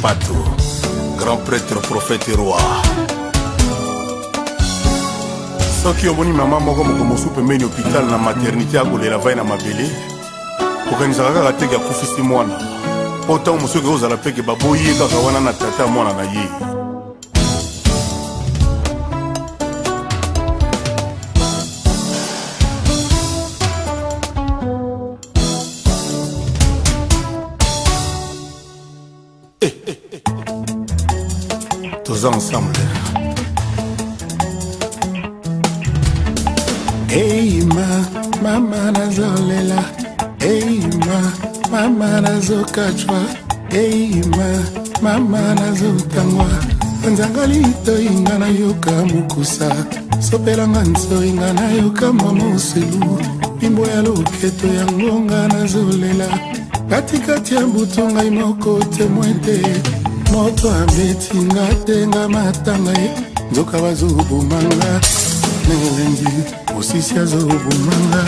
Pato, grand prêtre, prophète et roi. soki omoni mama moko moko mosupe meni hôpital na maternité ya kolela vai na mabele kokanisaka kaka teke akufisi mwana mpo ntango mosuki ozala peke baboyi ye kaka wana na tata mwana na ye ans ensemble. Hey ma, mama nazolela. Hey ma, mama nazokachwa. Hey ma, mama nazotangwa. nzanga litoyinga nayoka mokusa sopelanga nsoyinga nayoka mamoselu bimbo ya loketo ya ngonga nazolela katikati ya butu ngai moko temwe te moto abetinga tenga matanga ye nzoka bazobomanga ndengelengi mosisi azobomanga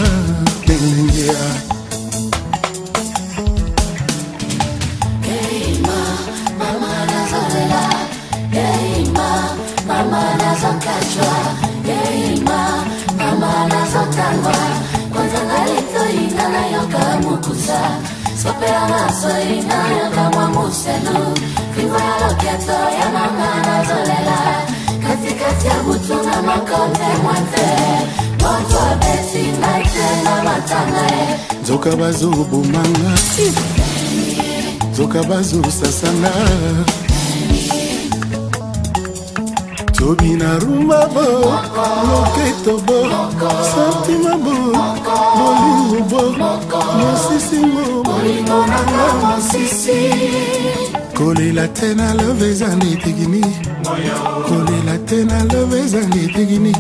ndengelengi ya Mama nazokachwa, yeima, mama nazotangwa sopelanga soina yanga mwa muselu fingoyaloketo ya mama nazolela katikati ya butu na makonde mwate bongo betinga te na matanga ye nzoka bazobomanga nzoka bazosasanga tobi na rumba bo loketo bo santima bo bolingo bo mosisingo bo bolingo nanga mosisi kolela te na love ezangi etikini kolela te na love ezangi etikini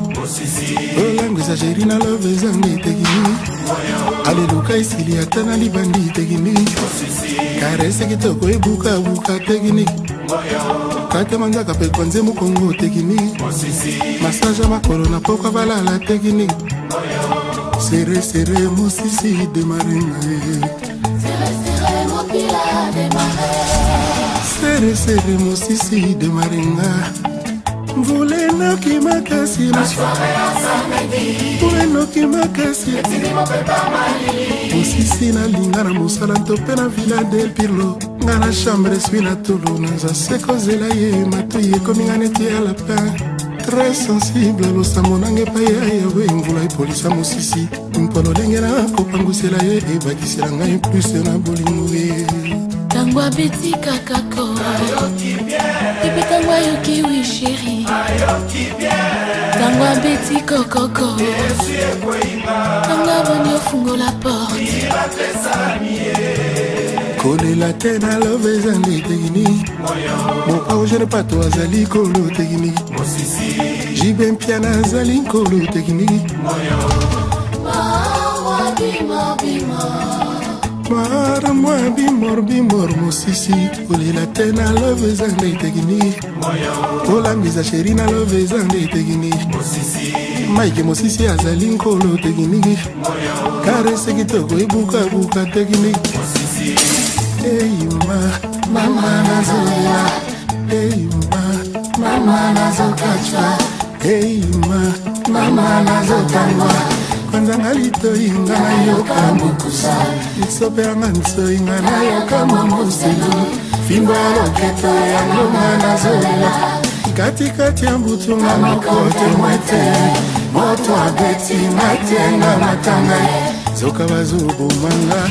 olango esageri na love ezangi etikini aleluka esili ata na libandi tekini karese kitoko ebukabuka tekini katema nzaka mpe konze mokongo tekini masage ya makolo na pokwa balala tekini sere sere mosisi demarenga ye seresere mosisi demarenga mvula enoki makasi mvula enoki makasi mosisi nalinga na mosala to mpe na villa de pirlo nga na chambre eswi na tolo naza se kozela ye matoi ekominga neti ya lapin tres sensible losango nanga epai ya yawe mvula epolisa mosisi mpo lolenge nakopangwisela ye ebakisela ngai plus na bolingo ye tango abeti kakako epe tango ayoki wi sheri tango abeti kokoko tango aboni ofungola porte kolela te na love ezali teknike moaugene pato azali nkolo teknike jibe mpiana azali nkolo teknike maramwa bimor bimor mosisi kolela te na love eza nde teknike kolambisa sheri na love eza nde teknike maike mosisi azali nkolo teknike karese kitoko ebukabuka teknike eyuma mama nazolia eyuma mama nazokacwa eyuma mama nazotangwa kwanzanga litoyinga nayoka mokusa lisope yanga nsoyinga nayoka momoselu fimbo ya loketo ya ngonga nazolela katikati ya mbutunga makote mwete moto abeti natenga matanga zoka bazobomanga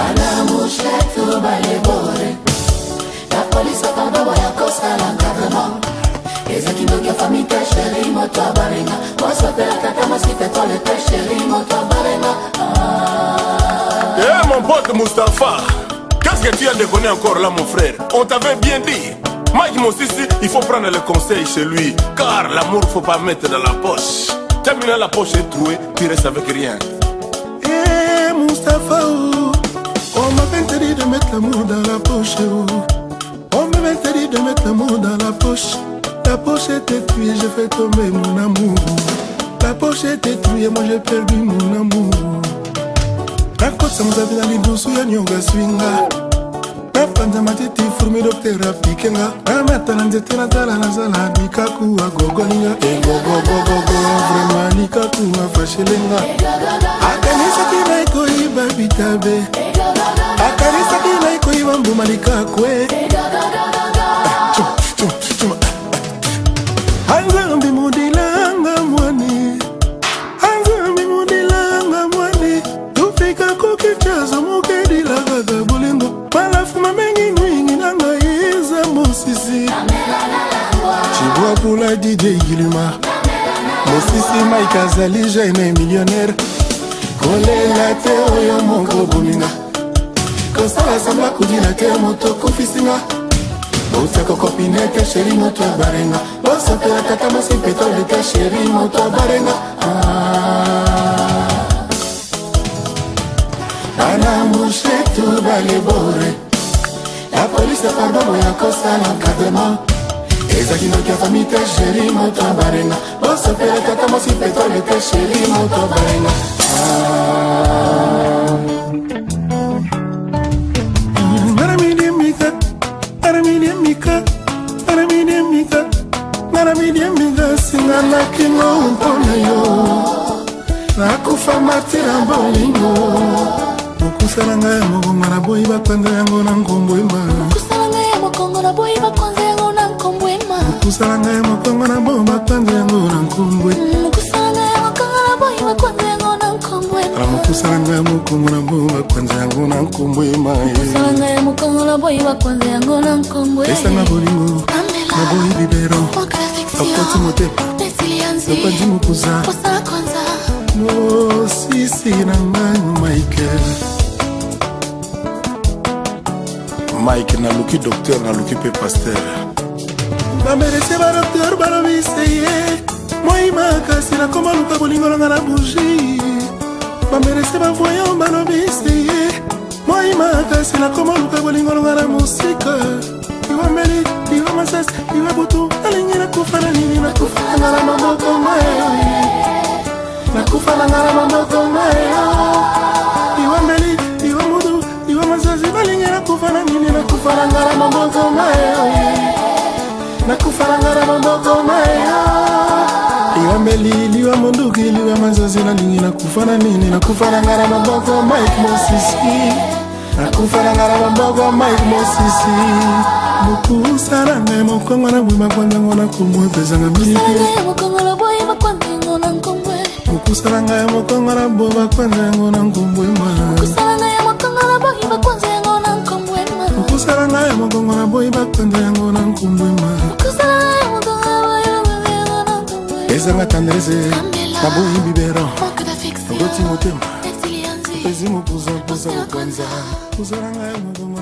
bana mushletu balebore la polisi bakangawa ya kosala encadrement ezaki noki afamite sheri moto abalenga mosopelakata moskipetole te sheri moto abalenga ah. Eh mon pote Mustapha, qu'est-ce que tu as déconné encore là mon frère On t'avait bien dit Mike Mosisi, il faut prendre le conseil chez lui, car l'amour faut pas mettre dans la poche. Terminant la poche est trouée, tu restes avec rien. Eh hey, Mustapha, oh. de mettre l'amour dans la poche. Eh oh. On m'a dit de mettre l'amour dans la poche. La poche est détruite, j'ai fait tomber mon amour. La poche est détruite, moi j'ai perdu mon amour. nakotisa mozabi na lidusu ya nionga swinga panza matiti furmi doktera bikenga namata na nzete nazala nazala likakuwa eh, gogolinga egogogogogo vrema likakuwa fashelenga akanisaki na ekoyiba bitabe akanisaki na ekoyiba mbuma likakwe eh. mapula dj iluma mosisi mike azali jeune millionnaire kolela te oyo moko bominga kosalasamba kudina te moto kofisinga bosako kopinete sheri moto abarenga bosopela tata mosi petolete sheri moto abarenga anamushetu balebore ya polisi aparbamo ya kosala kadema ezalaki noki ya fami te sheri moto abarenga bosepelekaka mosi petole te sheri moto abarenga ah. naramidemika naramidemika naramidemika naramidemika singanakingo mpona yo nakufa martira bolingo mokusa na ngai ya mokongo na boyi bapanza yango na ngombo ema mokosala ngai mokongo na boyo bakwanga yango na nkombwe mokosala ngai mokongo na boyo bakwanza yango na nkombwe maesanga bolingo naboyi bibero akoti motema lopanzi mokuza mosisi na ngai michael mike naluki docteur naluki mpe paster bamerese badokter balobiseye moi makasi nakoma luka bolingolonga na buji bamerese bavoyan balobiseye moi makasi nakoma luka bolingolonga na mosika iwa mbeli iwa masasi iwa butu nalingi nakufa na nini nakufa nanga na maboko mayo nakufa nanga na maboko mayo iwa mbeli iwa butu iwa masasi nalingi nakufa na nini nakufa nanga na maboko mayo ezali liwa monduki liwa manzanzi nalingi nakufa na nini nakufa na ngai na maboko mike mosisi nakufa na ngai na maboko mike mosisi mokusala ngai mokongo na bwima kwandango nakomwe epesanga mokusala ngai mokongo na bwima kwandango nankombwema mokusala ngai mokongo na boyi bakwanda yango nankombwema ezanga tendrese naboyi biberon okoti motema ezi mopuzapuza kokanza kozalanga yo motoma